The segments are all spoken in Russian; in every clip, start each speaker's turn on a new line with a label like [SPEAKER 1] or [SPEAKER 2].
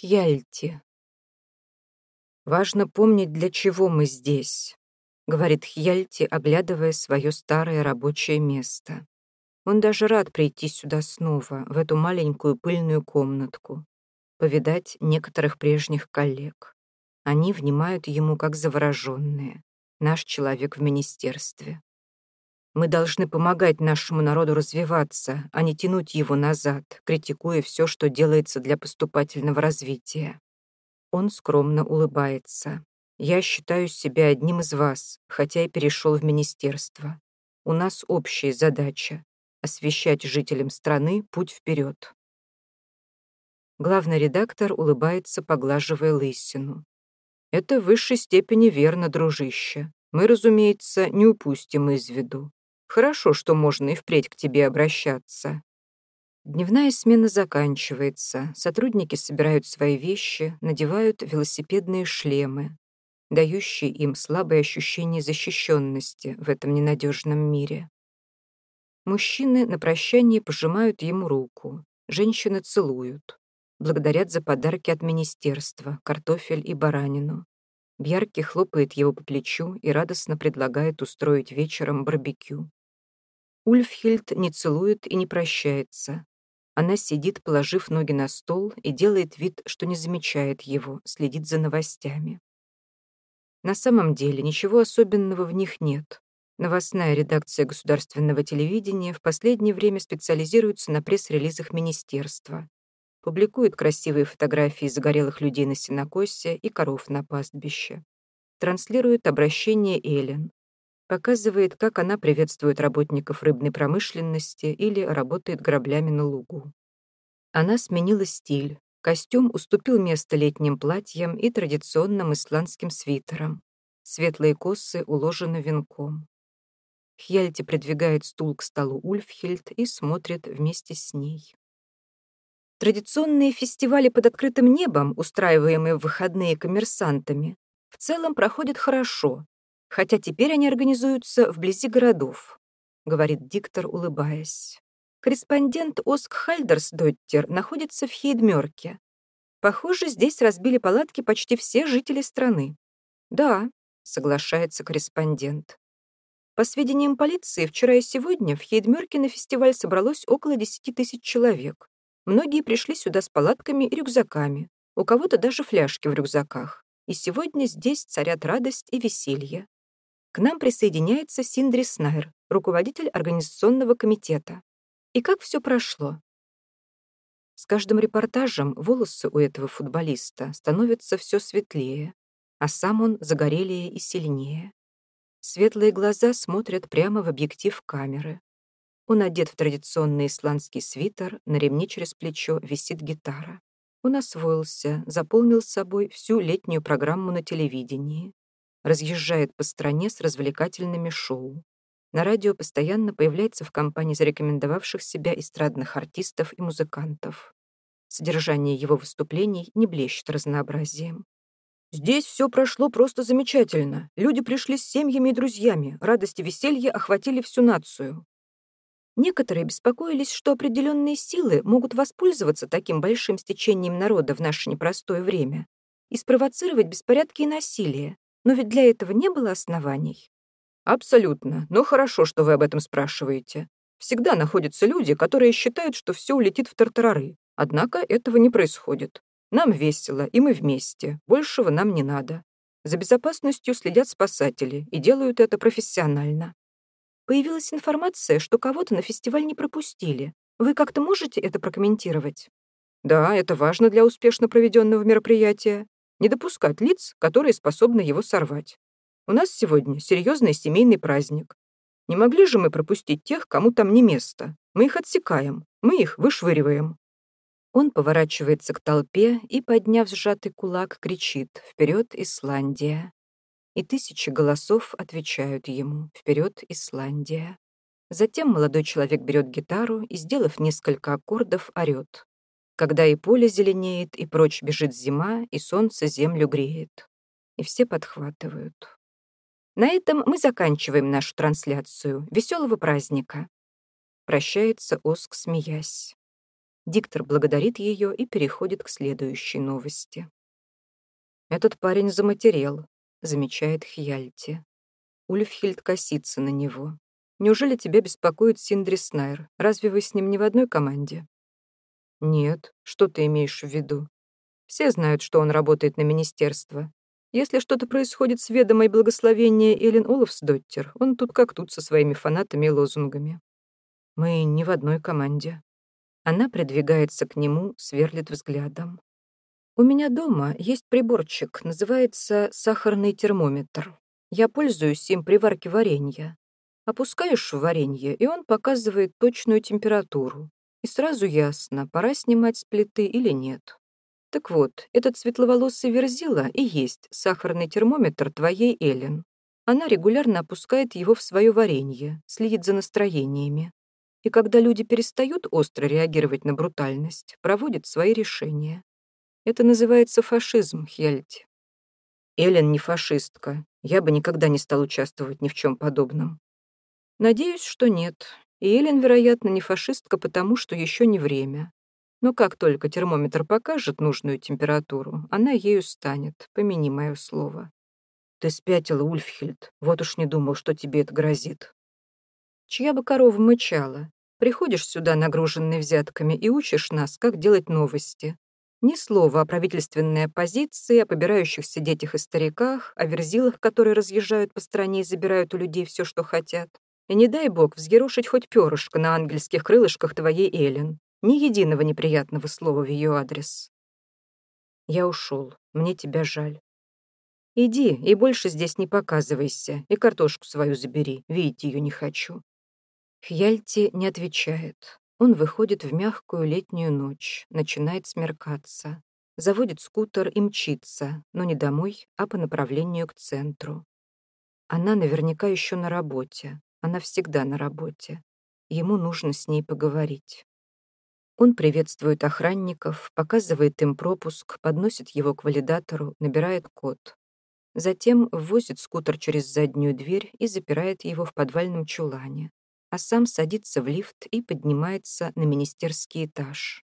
[SPEAKER 1] Хьяльти. «Важно помнить, для чего мы здесь», — говорит Хьяльти, оглядывая свое старое рабочее место. Он даже рад прийти сюда снова, в эту маленькую пыльную комнатку, повидать некоторых прежних коллег. Они внимают ему как завороженные, наш человек в министерстве. Мы должны помогать нашему народу развиваться, а не тянуть его назад, критикуя все, что делается для поступательного развития. Он скромно улыбается. Я считаю себя одним из вас, хотя и перешел в министерство. У нас общая задача — освещать жителям страны путь вперед. Главный редактор улыбается, поглаживая лысину. Это в высшей степени верно, дружище. Мы, разумеется, не упустим из виду. Хорошо, что можно и впредь к тебе обращаться. Дневная смена заканчивается. Сотрудники собирают свои вещи, надевают велосипедные шлемы, дающие им слабое ощущение защищенности в этом ненадежном мире. Мужчины на прощание пожимают ему руку, женщины целуют, благодарят за подарки от министерства, картофель и баранину. Бьярки хлопает его по плечу и радостно предлагает устроить вечером барбекю. Ульфхильд не целует и не прощается. Она сидит, положив ноги на стол, и делает вид, что не замечает его, следит за новостями. На самом деле ничего особенного в них нет. Новостная редакция государственного телевидения в последнее время специализируется на пресс-релизах министерства. Публикует красивые фотографии загорелых людей на сенокосе и коров на пастбище. Транслирует обращение Эллен, показывает, как она приветствует работников рыбной промышленности или работает граблями на лугу. Она сменила стиль. Костюм уступил место летним платьям и традиционным исландским свитерам. Светлые косы уложены венком. Хьяльти придвигает стул к столу Ульфхильд и смотрит вместе с ней. Традиционные фестивали под открытым небом, устраиваемые в выходные коммерсантами, в целом проходят хорошо, хотя теперь они организуются вблизи городов», — говорит диктор, улыбаясь. Корреспондент Оск Хальдерсдоттер находится в Хейдмёрке. Похоже, здесь разбили палатки почти все жители страны. «Да», — соглашается корреспондент. По сведениям полиции, вчера и сегодня в Хейдмёрке на фестиваль собралось около 10 тысяч человек. Многие пришли сюда с палатками и рюкзаками, у кого-то даже фляжки в рюкзаках. И сегодня здесь царят радость и веселье. К нам присоединяется Синдри Снайр, руководитель организационного комитета. И как все прошло? С каждым репортажем волосы у этого футболиста становятся все светлее, а сам он загорелее и сильнее. Светлые глаза смотрят прямо в объектив камеры. Он одет в традиционный исландский свитер, на ремне через плечо висит гитара. Он освоился, заполнил собой всю летнюю программу на телевидении разъезжает по стране с развлекательными шоу. На радио постоянно появляется в компании зарекомендовавших себя эстрадных артистов и музыкантов. Содержание его выступлений не блещет разнообразием. Здесь все прошло просто замечательно. Люди пришли с семьями и друзьями. Радость и веселье охватили всю нацию. Некоторые беспокоились, что определенные силы могут воспользоваться таким большим стечением народа в наше непростое время и спровоцировать беспорядки и насилие, но ведь для этого не было оснований. Абсолютно. Но хорошо, что вы об этом спрашиваете. Всегда находятся люди, которые считают, что все улетит в тартарары. Однако этого не происходит. Нам весело, и мы вместе. Большего нам не надо. За безопасностью следят спасатели и делают это профессионально. Появилась информация, что кого-то на фестиваль не пропустили. Вы как-то можете это прокомментировать? Да, это важно для успешно проведенного мероприятия не допускать лиц, которые способны его сорвать. У нас сегодня серьезный семейный праздник. Не могли же мы пропустить тех, кому там не место? Мы их отсекаем, мы их вышвыриваем». Он поворачивается к толпе и, подняв сжатый кулак, кричит «Вперед, Исландия!». И тысячи голосов отвечают ему «Вперед, Исландия!». Затем молодой человек берет гитару и, сделав несколько аккордов, орёт когда и поле зеленеет, и прочь бежит зима, и солнце землю греет. И все подхватывают. На этом мы заканчиваем нашу трансляцию. Веселого праздника. Прощается Оск, смеясь. Диктор благодарит ее и переходит к следующей новости. «Этот парень заматерел», — замечает Хьяльти. Ульфхильд косится на него. «Неужели тебя беспокоит Синдри Снайр? Разве вы с ним не в одной команде?» «Нет. Что ты имеешь в виду? Все знают, что он работает на министерство. Если что-то происходит с ведомой благословения Эллен Олафсдоттер, он тут как тут со своими фанатами и лозунгами. Мы не в одной команде. Она придвигается к нему, сверлит взглядом. У меня дома есть приборчик, называется сахарный термометр. Я пользуюсь им при варке варенья. Опускаешь в варенье, и он показывает точную температуру. И сразу ясно, пора снимать с плиты или нет. Так вот, этот светловолосый верзила и есть сахарный термометр твоей Эллен. Она регулярно опускает его в свое варенье, следит за настроениями. И когда люди перестают остро реагировать на брутальность, проводит свои решения. Это называется фашизм, Хельти. Эллен не фашистка. Я бы никогда не стал участвовать ни в чем подобном. Надеюсь, что нет. И Эллен, вероятно, не фашистка, потому что еще не время. Но как только термометр покажет нужную температуру, она ею станет, помяни мое слово. Ты спятила, Ульфхильд, вот уж не думал, что тебе это грозит. Чья бы корова мычала? Приходишь сюда, нагруженный взятками, и учишь нас, как делать новости. Ни слова о правительственной оппозиции, о побирающихся детях и стариках, о верзилах, которые разъезжают по стране и забирают у людей все, что хотят. И не дай бог взъерошить хоть перышко на ангельских крылышках твоей Эллен. Ни единого неприятного слова в ее адрес. Я ушел. Мне тебя жаль. Иди и больше здесь не показывайся, и картошку свою забери, видеть ее не хочу. Хьяльти не отвечает. Он выходит в мягкую летнюю ночь, начинает смеркаться, заводит скутер и мчится, но не домой, а по направлению к центру. Она наверняка еще на работе, она всегда на работе. Ему нужно с ней поговорить. Он приветствует охранников, показывает им пропуск, подносит его к валидатору, набирает код. Затем ввозит скутер через заднюю дверь и запирает его в подвальном чулане, а сам садится в лифт и поднимается на министерский этаж.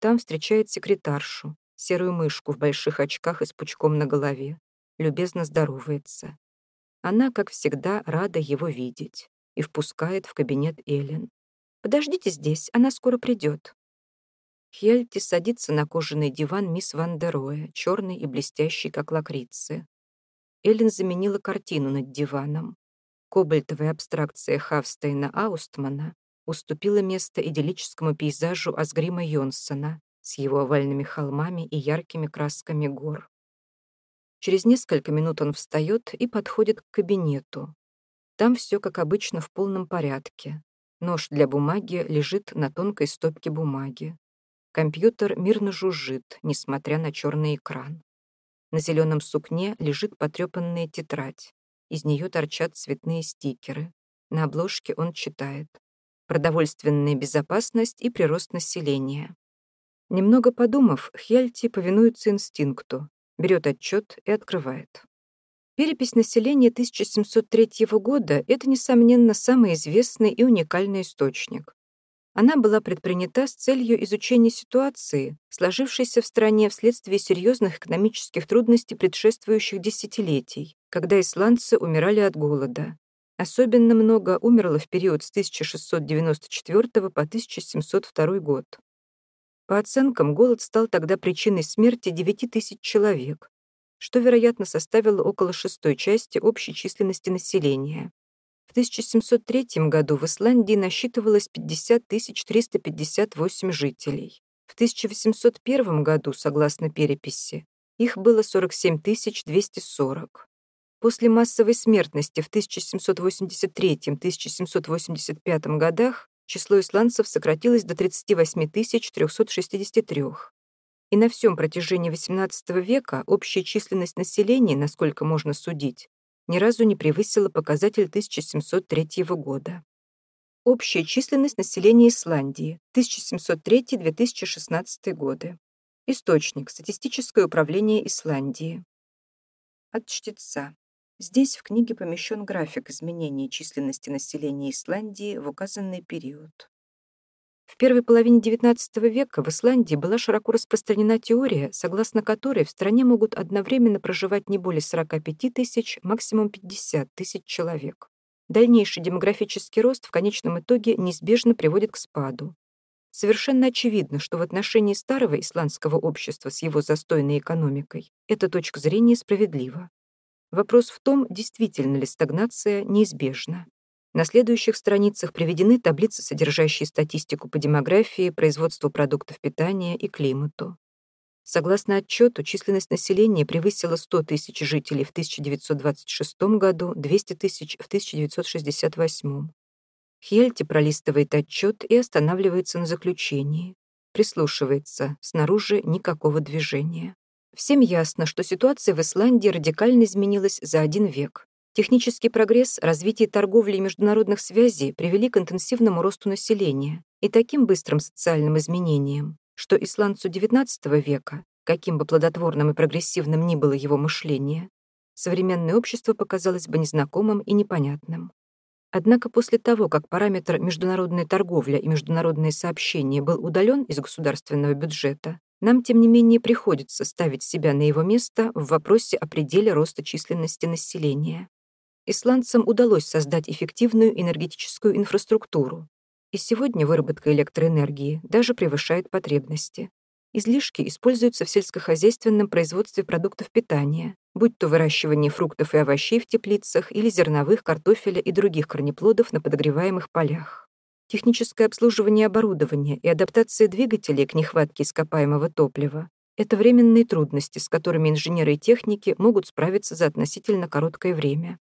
[SPEAKER 1] Там встречает секретаршу, серую мышку в больших очках и с пучком на голове, любезно здоровается. Она, как всегда, рада его видеть и впускает в кабинет Эллен. «Подождите здесь, она скоро придет», Хельти садится на кожаный диван мисс Ван Роя, черный и блестящий, как лакрицы. Эллен заменила картину над диваном. Кобальтовая абстракция Хавстейна Аустмана уступила место идиллическому пейзажу Асгрима Йонсона с его овальными холмами и яркими красками гор. Через несколько минут он встает и подходит к кабинету. Там все, как обычно, в полном порядке. Нож для бумаги лежит на тонкой стопке бумаги. Компьютер мирно жужжит, несмотря на черный экран. На зеленом сукне лежит потрепанная тетрадь. Из нее торчат цветные стикеры. На обложке он читает «Продовольственная безопасность и прирост населения». Немного подумав, Хельти повинуется инстинкту, берет отчет и открывает. Перепись населения 1703 года – это, несомненно, самый известный и уникальный источник. Она была предпринята с целью изучения ситуации, сложившейся в стране вследствие серьезных экономических трудностей предшествующих десятилетий, когда исландцы умирали от голода. Особенно много умерло в период с 1694 по 1702 год. По оценкам, голод стал тогда причиной смерти 9 тысяч человек, что, вероятно, составило около шестой части общей численности населения. В 1703 году в Исландии насчитывалось 50 358 жителей. В 1801 году, согласно переписи, их было 47 240. После массовой смертности в 1783-1785 годах число исландцев сократилось до 38 363. И на всем протяжении XVIII века общая численность населения, насколько можно судить, ни разу не превысила показатель 1703 года. Общая численность населения Исландии 1703-2016 годы. Источник. Статистическое управление Исландии. От чтеца. Здесь в книге помещен график изменения численности населения Исландии в указанный период. В первой половине XIX века в Исландии была широко распространена теория, согласно которой в стране могут одновременно проживать не более 45 тысяч, максимум 50 тысяч человек. Дальнейший демографический рост в конечном итоге неизбежно приводит к спаду. Совершенно очевидно, что в отношении старого исландского общества с его застойной экономикой эта точка зрения справедлива. Вопрос в том, действительно ли стагнация неизбежна. На следующих страницах приведены таблицы, содержащие статистику по демографии, производству продуктов питания и климату. Согласно отчету, численность населения превысила 100 тысяч жителей в 1926 году, 200 тысяч в 1968. Хельти пролистывает отчет и останавливается на заключении. Прислушивается, снаружи никакого движения. Всем ясно, что ситуация в Исландии радикально изменилась за один век. Технический прогресс, развитие торговли и международных связей привели к интенсивному росту населения и таким быстрым социальным изменениям, что исландцу XIX века, каким бы плодотворным и прогрессивным ни было его мышление, современное общество показалось бы незнакомым и непонятным. Однако после того, как параметр международная торговля и международные сообщения был удален из государственного бюджета, нам, тем не менее, приходится ставить себя на его место в вопросе о пределе роста численности населения исландцам удалось создать эффективную энергетическую инфраструктуру, и сегодня выработка электроэнергии даже превышает потребности. Излишки используются в сельскохозяйственном производстве продуктов питания, будь то выращивание фруктов и овощей в теплицах или зерновых, картофеля и других корнеплодов на подогреваемых полях. Техническое обслуживание оборудования и адаптация двигателей к нехватке ископаемого топлива — это временные трудности, с которыми инженеры и техники могут справиться за относительно короткое время.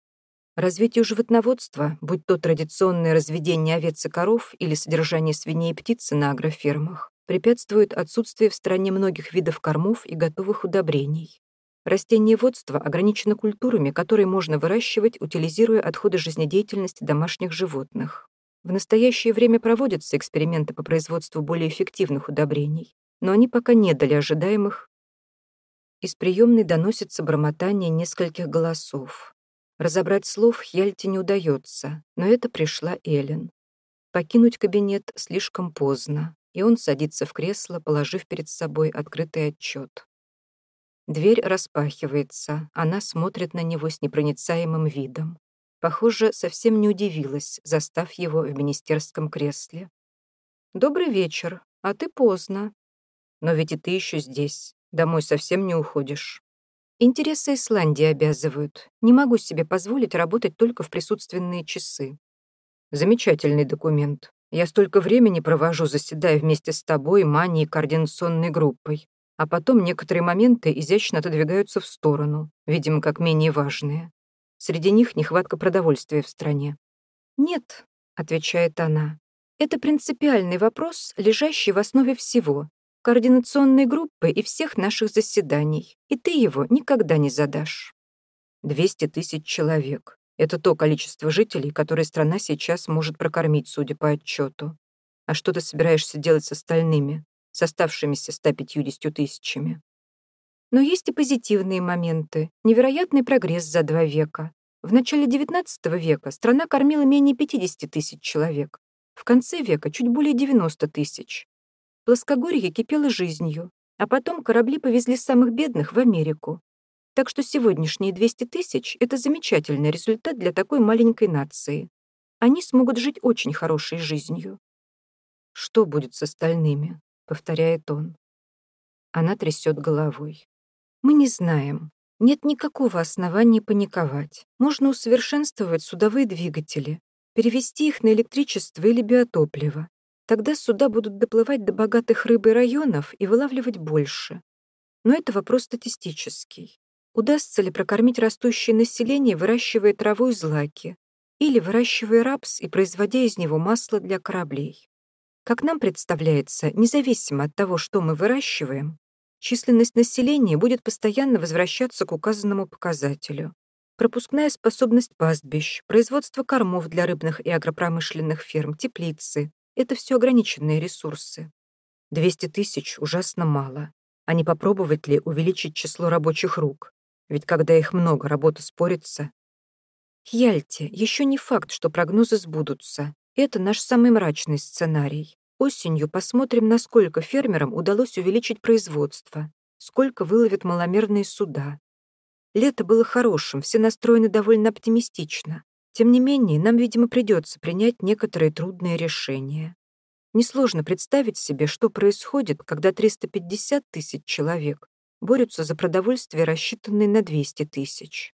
[SPEAKER 1] Развитию животноводства, будь то традиционное разведение овец и коров или содержание свиней и птицы на агрофермах, препятствует отсутствие в стране многих видов кормов и готовых удобрений. Растениеводство ограничено культурами, которые можно выращивать, утилизируя отходы жизнедеятельности домашних животных. В настоящее время проводятся эксперименты по производству более эффективных удобрений, но они пока не дали ожидаемых. Из приемной доносится бормотание нескольких голосов. Разобрать слов Хьяльте не удается, но это пришла Элен. Покинуть кабинет слишком поздно, и он садится в кресло, положив перед собой открытый отчет. Дверь распахивается, она смотрит на него с непроницаемым видом. Похоже, совсем не удивилась, застав его в министерском кресле. «Добрый вечер, а ты поздно. Но ведь и ты еще здесь. Домой совсем не уходишь». Интересы Исландии обязывают. Не могу себе позволить работать только в присутственные часы. Замечательный документ. Я столько времени провожу, заседая вместе с тобой, Маней координационной группой. А потом некоторые моменты изящно отодвигаются в сторону, видимо, как менее важные. Среди них нехватка продовольствия в стране. «Нет», — отвечает она, — «это принципиальный вопрос, лежащий в основе всего, координационной группы и всех наших заседаний, и ты его никогда не задашь. 200 тысяч человек. Это то количество жителей, которое страна сейчас может прокормить, судя по отчету. А что ты собираешься делать с остальными, с оставшимися 150 тысячами? Но есть и позитивные моменты. Невероятный прогресс за два века. В начале XIX века страна кормила менее 50 тысяч человек. В конце века чуть более 90 тысяч. Плоскогорье кипело жизнью, а потом корабли повезли самых бедных в Америку. Так что сегодняшние 200 тысяч — это замечательный результат для такой маленькой нации. Они смогут жить очень хорошей жизнью. «Что будет с остальными?» — повторяет он. Она трясет головой. «Мы не знаем. Нет никакого основания паниковать. Можно усовершенствовать судовые двигатели, перевести их на электричество или биотопливо, Тогда суда будут доплывать до богатых рыбой районов и вылавливать больше. Но это вопрос статистический. Удастся ли прокормить растущее население, выращивая траву и злаки, или выращивая рапс и производя из него масло для кораблей? Как нам представляется, независимо от того, что мы выращиваем, численность населения будет постоянно возвращаться к указанному показателю. Пропускная способность пастбищ, производство кормов для рыбных и агропромышленных ферм, теплицы, это все ограниченные ресурсы. 200 тысяч ужасно мало. А не попробовать ли увеличить число рабочих рук? Ведь когда их много, работа спорится. Хьяльте, еще не факт, что прогнозы сбудутся. Это наш самый мрачный сценарий. Осенью посмотрим, насколько фермерам удалось увеличить производство, сколько выловят маломерные суда. Лето было хорошим, все настроены довольно оптимистично. Тем не менее, нам, видимо, придется принять некоторые трудные решения. Несложно представить себе, что происходит, когда 350 тысяч человек борются за продовольствие, рассчитанное на 200 тысяч.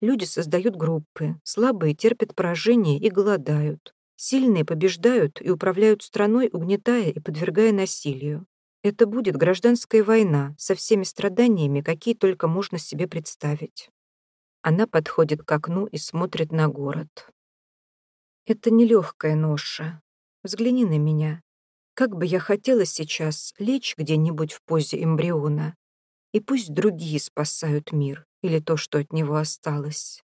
[SPEAKER 1] Люди создают группы, слабые терпят поражение и голодают. Сильные побеждают и управляют страной, угнетая и подвергая насилию. Это будет гражданская война со всеми страданиями, какие только можно себе представить. Она подходит к окну и смотрит на город. Это нелегкая ноша. Взгляни на меня. Как бы я хотела сейчас лечь где-нибудь в позе эмбриона, и пусть другие спасают мир или то, что от него осталось.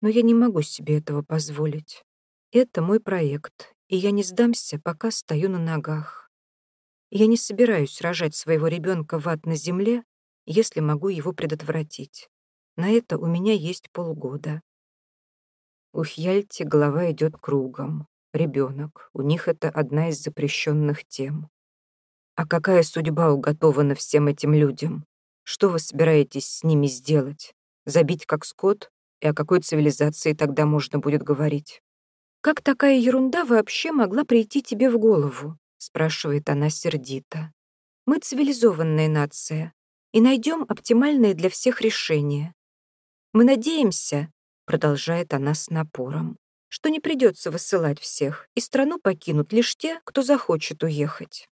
[SPEAKER 1] Но я не могу себе этого позволить. Это мой проект, и я не сдамся, пока стою на ногах. Я не собираюсь рожать своего ребенка в ад на земле, если могу его предотвратить. На это у меня есть полгода. У Хьяльти голова идет кругом. Ребенок. У них это одна из запрещенных тем. А какая судьба уготована всем этим людям? Что вы собираетесь с ними сделать? Забить как скот? И о какой цивилизации тогда можно будет говорить? «Как такая ерунда вообще могла прийти тебе в голову?» — спрашивает она сердито. «Мы цивилизованная нация и найдем оптимальное для всех решение. Мы надеемся, — продолжает она с напором, — что не придется высылать всех, и страну покинут лишь те, кто захочет уехать.